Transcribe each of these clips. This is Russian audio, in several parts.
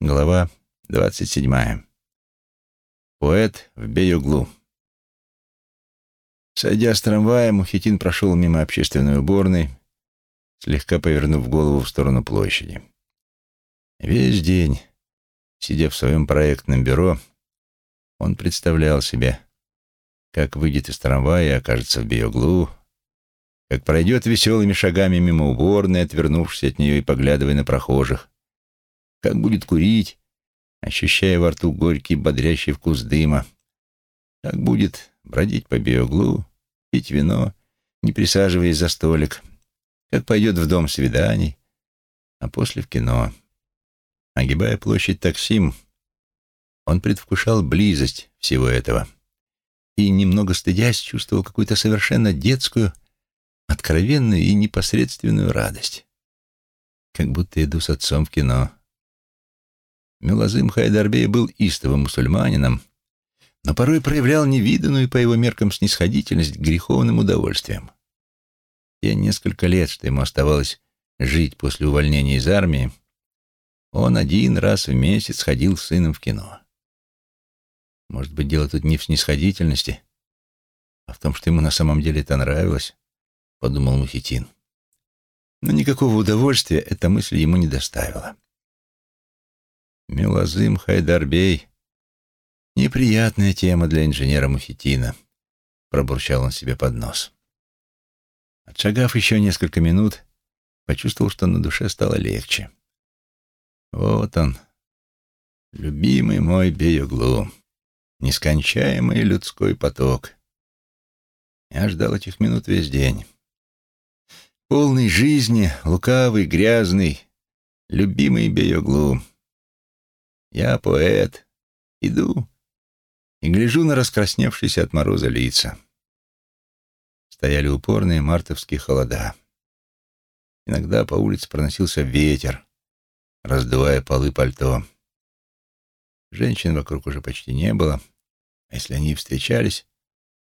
Глава двадцать седьмая. Поэт в Беюглу. Сойдя с трамвая, Мухитин прошел мимо общественной уборной, слегка повернув голову в сторону площади. Весь день, сидя в своем проектном бюро, он представлял себе, как выйдет из трамвая и окажется в Биоглу, как пройдет веселыми шагами мимо уборной, отвернувшись от нее и поглядывая на прохожих, как будет курить, ощущая во рту горький бодрящий вкус дыма, как будет бродить по биоглу, пить вино, не присаживаясь за столик, как пойдет в дом свиданий, а после в кино. Огибая площадь Таксим, он предвкушал близость всего этого и, немного стыдясь, чувствовал какую-то совершенно детскую, откровенную и непосредственную радость. Как будто иду с отцом в кино. Мелазым Хайдарбей был истовым мусульманином, но порой проявлял невиданную по его меркам снисходительность к греховным удовольствиям. Те несколько лет, что ему оставалось жить после увольнения из армии, он один раз в месяц ходил с сыном в кино. Может быть, дело тут не в снисходительности, а в том, что ему на самом деле это нравилось, — подумал Мухитин. Но никакого удовольствия эта мысль ему не доставила. Мелазым Хайдарбей. Неприятная тема для инженера Мухитина, пробурчал он себе под нос. Отшагав еще несколько минут, почувствовал, что на душе стало легче. Вот он, любимый мой Беюглу, нескончаемый людской поток. Я ждал этих минут весь день. Полный жизни, лукавый, грязный, любимый Беюглу. Я поэт. Иду и гляжу на раскрасневшиеся от мороза лица. Стояли упорные мартовские холода. Иногда по улице проносился ветер, раздувая полы пальто. Женщин вокруг уже почти не было, а если они встречались,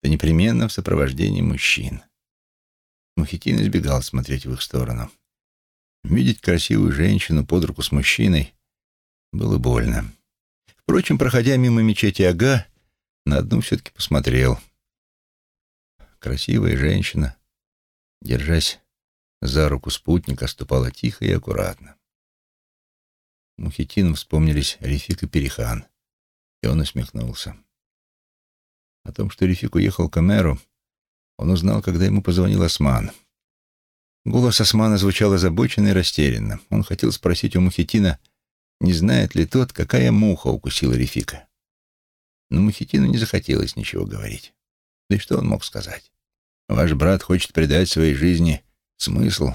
то непременно в сопровождении мужчин. Мухитин избегал смотреть в их сторону. Видеть красивую женщину под руку с мужчиной было больно. Впрочем, проходя мимо мечети Ага, на одну все-таки посмотрел. Красивая женщина, держась за руку спутника, ступала тихо и аккуратно. Мухитину вспомнились Рефик и Перихан, и он усмехнулся. О том, что Рефик уехал к Амеру, он узнал, когда ему позвонил Осман. Голос Османа звучал озабоченно и растерянно. Он хотел спросить у Мухитина, не знает ли тот, какая муха укусила Рефика. Но Мухитину не захотелось ничего говорить. Да и что он мог сказать? Ваш брат хочет придать своей жизни смысл.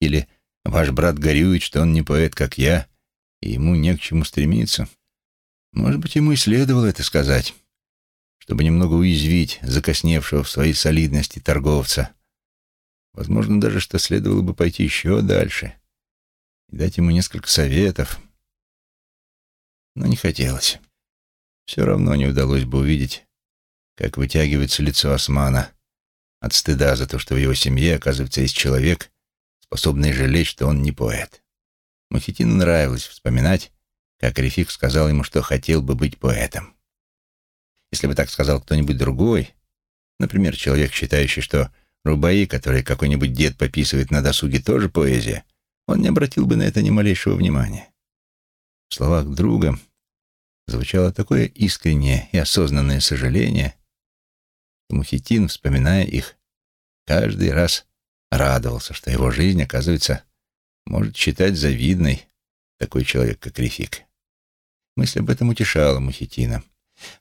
Или ваш брат горюет, что он не поэт, как я, и ему не к чему стремиться. Может быть, ему и следовало это сказать, чтобы немного уязвить закосневшего в своей солидности торговца. Возможно, даже что следовало бы пойти еще дальше и дать ему несколько советов, но не хотелось. Все равно не удалось бы увидеть, как вытягивается лицо Османа от стыда за то, что в его семье, оказывается, есть человек, способный жалеть, что он не поэт. Мухитину нравилось вспоминать, как Рефик сказал ему, что хотел бы быть поэтом. Если бы так сказал кто-нибудь другой, например, человек, считающий, что рубаи, которые какой-нибудь дед пописывает на досуге, тоже поэзия, он не обратил бы на это ни малейшего внимания. В словах друга звучало такое искреннее и осознанное сожаление, что Мухитин, вспоминая их, каждый раз радовался, что его жизнь, оказывается, может считать завидной такой человек, как Рефик. Мысль об этом утешала Мухитина.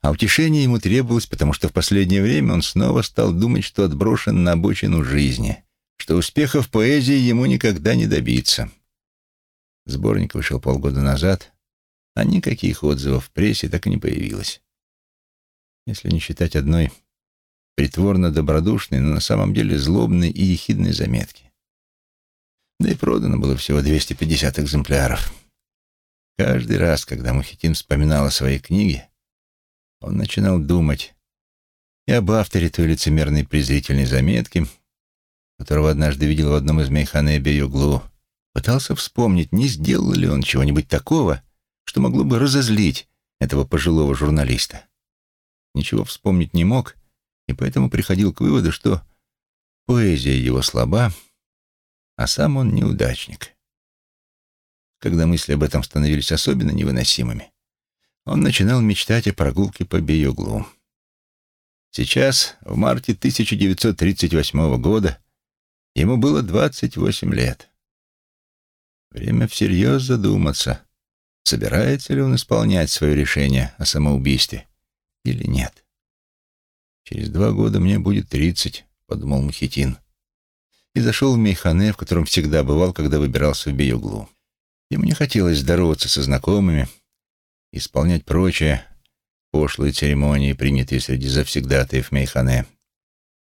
А утешение ему требовалось, потому что в последнее время он снова стал думать, что отброшен на обочину жизни, что успеха в поэзии ему никогда не добиться. Сборник вышел полгода назад, а никаких отзывов в прессе так и не появилось. Если не считать одной притворно добродушной, но на самом деле злобной и ехидной заметки. Да и продано было всего 250 экземпляров. Каждый раз, когда Мухитин вспоминал о своей книге, он начинал думать и об авторе той лицемерной презрительной заметки, которого однажды видел в одном из Мейханеби Юглу, пытался вспомнить, не сделал ли он чего-нибудь такого, что могло бы разозлить этого пожилого журналиста. Ничего вспомнить не мог, и поэтому приходил к выводу, что поэзия его слаба, а сам он неудачник. Когда мысли об этом становились особенно невыносимыми, он начинал мечтать о прогулке по Бейоглу. Сейчас, в марте 1938 года, ему было 28 лет. Время всерьез задуматься, собирается ли он исполнять свое решение о самоубийстве или нет. «Через два года мне будет тридцать», — подумал Мухитин. И зашел в Мейхане, в котором всегда бывал, когда выбирался в Бейоглу. Ему не хотелось здороваться со знакомыми, исполнять прочее, пошлые церемонии, принятые среди завсегдатаев Мейхане.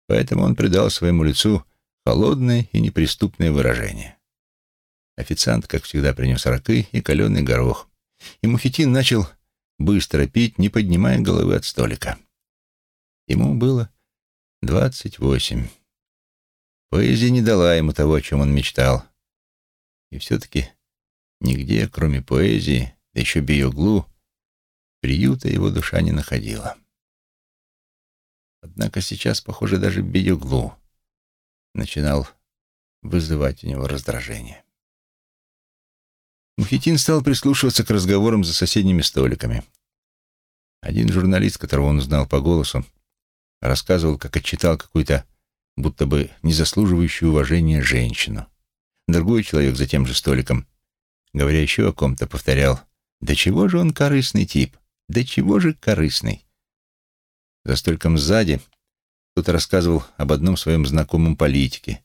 Поэтому он придал своему лицу холодное и неприступное выражение. Официант, как всегда, принес ракы и каленый горох. И Мухитин начал быстро пить, не поднимая головы от столика. Ему было двадцать восемь. Поэзия не дала ему того, о чем он мечтал. И все-таки нигде, кроме поэзии, да еще биоглу, приюта его душа не находила. Однако сейчас, похоже, даже биоглу начинал вызывать у него раздражение. Мухитин стал прислушиваться к разговорам за соседними столиками. Один журналист, которого он знал по голосу, рассказывал, как отчитал какую-то будто бы не заслуживающую уважения женщину. Другой человек за тем же столиком, говоря еще о ком-то, повторял, «Да чего же он корыстный тип? Да чего же корыстный?» За столиком сзади кто-то рассказывал об одном своем знакомом политике,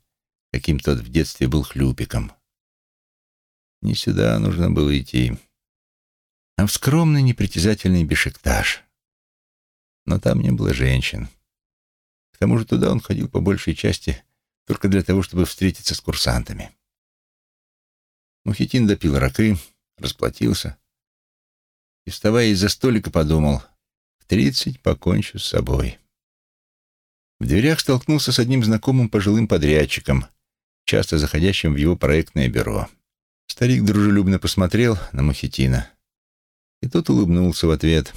каким тот в детстве был хлюпиком. Не сюда нужно было идти, а в скромный непритязательный бешектаж. Но там не было женщин. К тому же туда он ходил по большей части только для того, чтобы встретиться с курсантами. Мухитин допил ракы, расплатился и, вставая из-за столика, подумал, в тридцать покончу с собой. В дверях столкнулся с одним знакомым пожилым подрядчиком, часто заходящим в его проектное бюро. Старик дружелюбно посмотрел на Мухитина, и тот улыбнулся в ответ,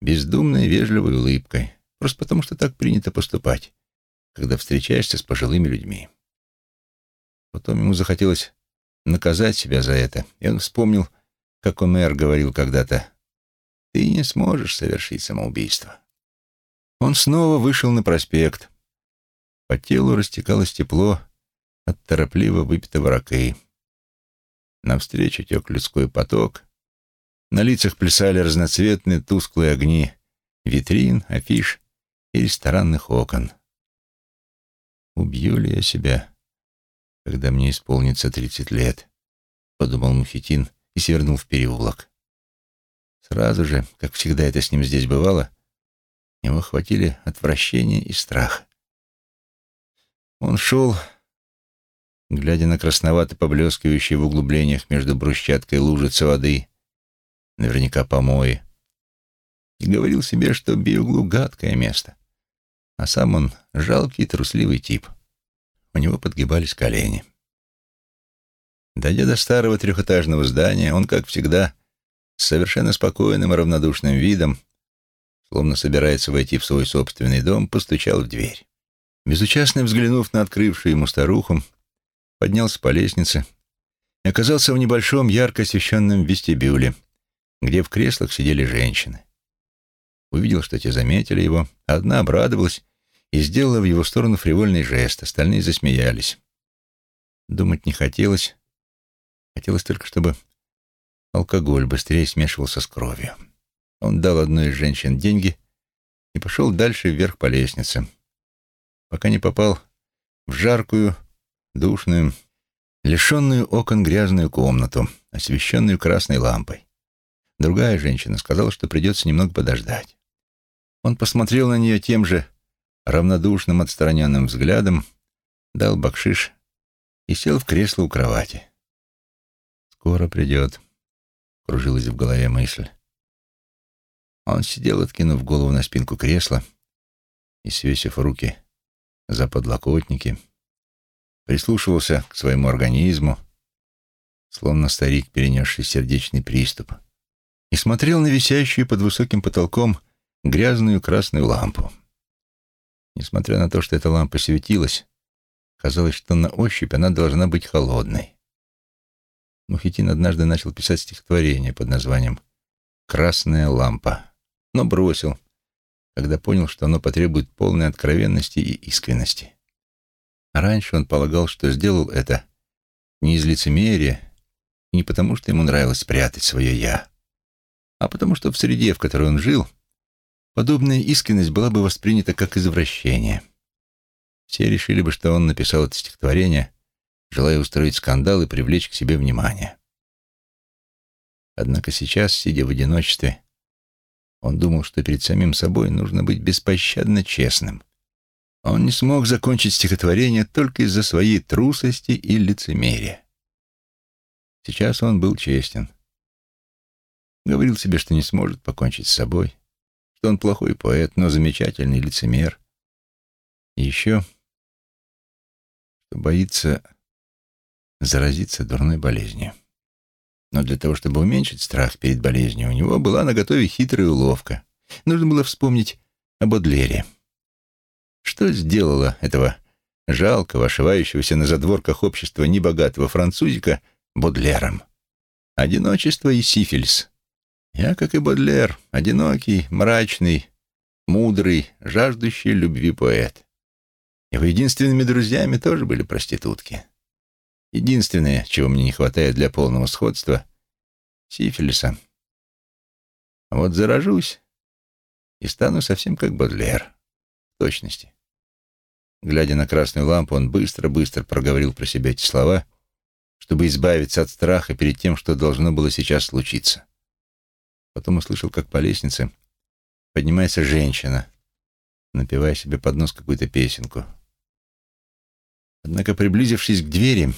бездумной, вежливой улыбкой, просто потому что так принято поступать, когда встречаешься с пожилыми людьми. Потом ему захотелось наказать себя за это, и он вспомнил, как Омер говорил когда-то, «Ты не сможешь совершить самоубийство». Он снова вышел на проспект. По телу растекалось тепло от торопливо выпитого ракы. Навстречу тек людской поток. На лицах плясали разноцветные тусклые огни витрин, афиш и ресторанных окон. «Убью ли я себя, когда мне исполнится тридцать лет?» — подумал Мухитин и свернул в переулок. Сразу же, как всегда это с ним здесь бывало, его охватили отвращение и страх. Он шел глядя на красновато поблескивающие в углублениях между брусчаткой лужицы воды, наверняка помои, и говорил себе, что Биуглу — гадкое место, а сам он жалкий трусливый тип. У него подгибались колени. Дойдя до старого трехэтажного здания, он, как всегда, с совершенно спокойным и равнодушным видом, словно собирается войти в свой собственный дом, постучал в дверь. Безучастно взглянув на открывшую ему старуху, поднялся по лестнице и оказался в небольшом ярко освещенном вестибюле, где в креслах сидели женщины. Увидел, что те заметили его, одна обрадовалась и сделала в его сторону фривольный жест, остальные засмеялись. Думать не хотелось, хотелось только, чтобы алкоголь быстрее смешивался с кровью. Он дал одной из женщин деньги и пошел дальше вверх по лестнице, пока не попал в жаркую, душную, лишенную окон грязную комнату, освещенную красной лампой. Другая женщина сказала, что придется немного подождать. Он посмотрел на нее тем же равнодушным, отстраненным взглядом, дал бакшиш и сел в кресло у кровати. «Скоро придет», — кружилась в голове мысль. Он сидел, откинув голову на спинку кресла и свесив руки за подлокотники, прислушивался к своему организму, словно старик, перенесший сердечный приступ, смотрел на висящую под высоким потолком грязную красную лампу. Несмотря на то, что эта лампа светилась, казалось, что на ощупь она должна быть холодной. Мухитин однажды начал писать стихотворение под названием «Красная лампа», но бросил, когда понял, что оно потребует полной откровенности и искренности. Раньше он полагал, что сделал это не из лицемерия и не потому, что ему нравилось прятать свое «я», а потому что в среде, в которой он жил, подобная искренность была бы воспринята как извращение. Все решили бы, что он написал это стихотворение, желая устроить скандал и привлечь к себе внимание. Однако сейчас, сидя в одиночестве, он думал, что перед самим собой нужно быть беспощадно честным. Он не смог закончить стихотворение только из-за своей трусости и лицемерия. Сейчас он был честен. Говорил себе, что не сможет покончить с собой, что он плохой поэт, но замечательный лицемер. И еще, что боится заразиться дурной болезнью. Но для того, чтобы уменьшить страх перед болезнью, у него была наготове хитрая уловка. Нужно было вспомнить об Адлере. Что сделало этого жалкого, ошивающегося на задворках общества небогатого французика Бодлером? Одиночество и сифилис. Я, как и Бодлер, одинокий, мрачный, мудрый, жаждущий любви поэт. Его единственными друзьями тоже были проститутки. Единственное, чего мне не хватает для полного сходства — сифилиса. А вот заражусь и стану совсем как Бодлер. В точности. Глядя на красную лампу, он быстро-быстро проговорил про себя эти слова, чтобы избавиться от страха перед тем, что должно было сейчас случиться. Потом услышал, как по лестнице поднимается женщина, напевая себе под нос какую-то песенку. Однако, приблизившись к двери,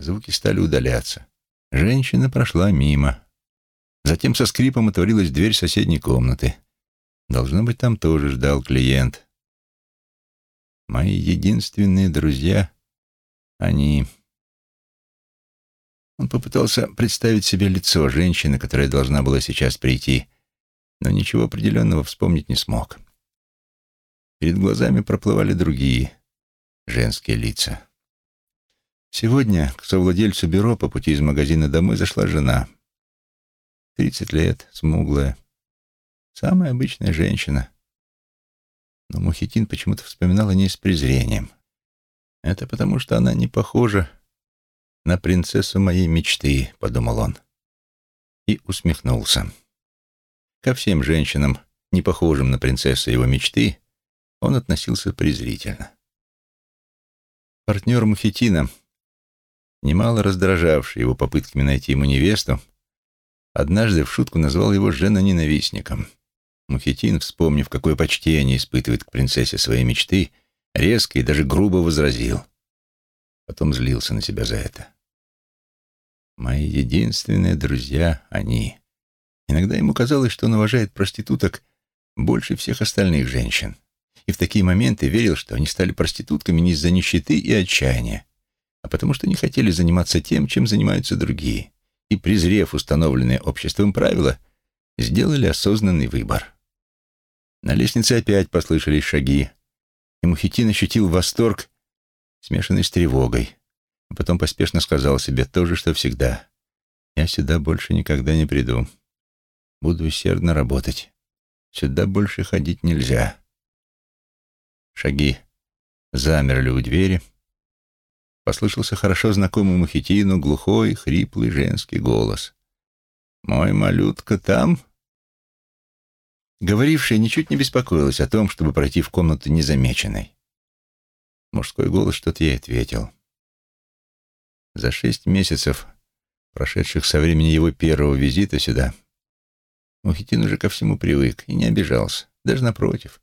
Звуки стали удаляться. Женщина прошла мимо. Затем со скрипом отворилась дверь соседней комнаты. Должно быть, там тоже ждал клиент. Мои единственные друзья — они. Он попытался представить себе лицо женщины, которая должна была сейчас прийти, но ничего определенного вспомнить не смог. Перед глазами проплывали другие женские лица. Сегодня к совладельцу бюро по пути из магазина домой зашла жена. Тридцать лет, смуглая. Самая обычная женщина. Но Мухитин почему-то вспоминал о ней с презрением. «Это потому, что она не похожа на принцессу моей мечты», — подумал он. И усмехнулся. Ко всем женщинам, не похожим на принцессу его мечты, он относился презрительно. Партнер Мухитина — немало раздражавший его попытками найти ему невесту, однажды в шутку назвал его женоненавистником. Мухитин, вспомнив, какое почтение испытывает к принцессе своей мечты, резко и даже грубо возразил. Потом злился на себя за это. «Мои единственные друзья — они». Иногда ему казалось, что он уважает проституток больше всех остальных женщин. И в такие моменты верил, что они стали проститутками не из-за нищеты и отчаяния, а потому что не хотели заниматься тем, чем занимаются другие, и, презрев установленные обществом правила, сделали осознанный выбор. На лестнице опять послышались шаги, и Мухитин ощутил восторг, смешанный с тревогой, а потом поспешно сказал себе то же, что всегда. «Я сюда больше никогда не приду. Буду усердно работать. Сюда больше ходить нельзя». Шаги замерли у двери, послышался хорошо знакомый Мухитину глухой, хриплый женский голос. «Мой малютка там?» Говорившая ничуть не беспокоилась о том, чтобы пройти в комнату незамеченной. Мужской голос что-то ей ответил. За шесть месяцев, прошедших со времени его первого визита сюда, Мухитин уже ко всему привык и не обижался, даже напротив.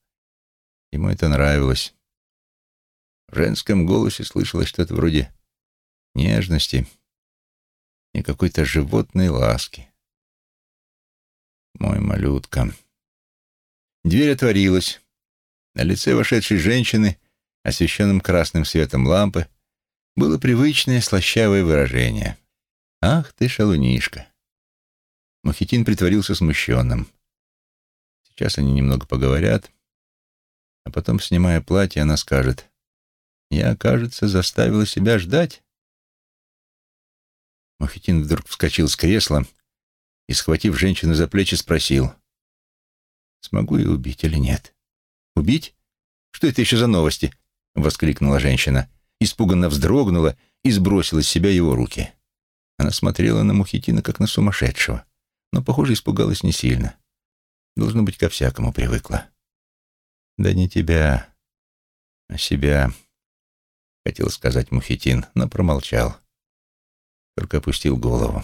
Ему это нравилось. В женском голосе слышалось что-то вроде нежности и какой-то животной ласки. Мой малютка. Дверь отворилась. На лице вошедшей женщины, освещенном красным светом лампы, было привычное слащавое выражение. «Ах ты, шалунишка!» Мухитин притворился смущенным. Сейчас они немного поговорят, а потом, снимая платье, она скажет, «Я, кажется, заставила себя ждать». Мухитин вдруг вскочил с кресла и, схватив женщину за плечи, спросил, «Смогу я убить или нет?» «Убить? Что это еще за новости?» — воскликнула женщина. Испуганно вздрогнула и сбросила с себя его руки. Она смотрела на Мухитина, как на сумасшедшего, но, похоже, испугалась не сильно. Должно быть, ко всякому привыкла. «Да не тебя, а себя», — хотел сказать Мухитин, но промолчал. Только опустил голову.